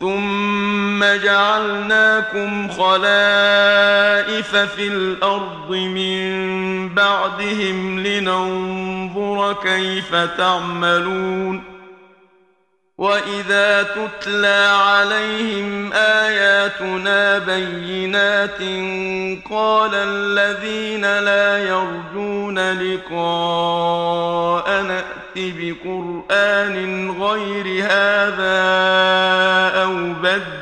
ثم جعلناكم خلائف في الأرض من بعدهم لننظر كيف تعملون وإذا تتلى عليهم آياتنا بينات قال الذين لا يرجون لقاء نأت بقرآن غير هذا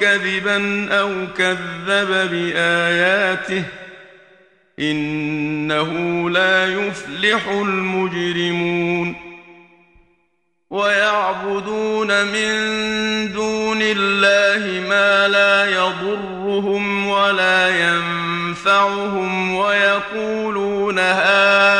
كذبا أو كذب بآياته إنه لا يفلح المجرمون ويعبدون من دون الله ما لا يضرهم ولا ينفعهم ويقولون هذا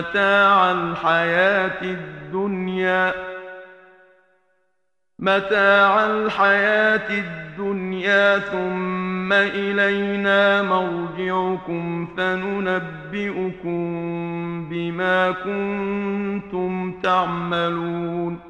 متاع الحياة الدنيا متاع الحياة الدنيا ثم إلينا مرجعكم فننبئكم بما كنتم تعملون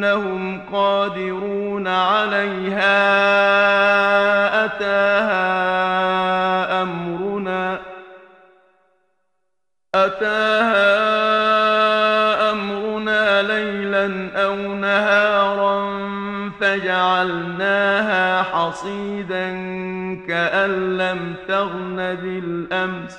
إنهم قادرون عليها أتاها أمرنا أتاها أمرنا ليلا أو نهارا فجعلناها حصيدا كأن لم تغن بالأمس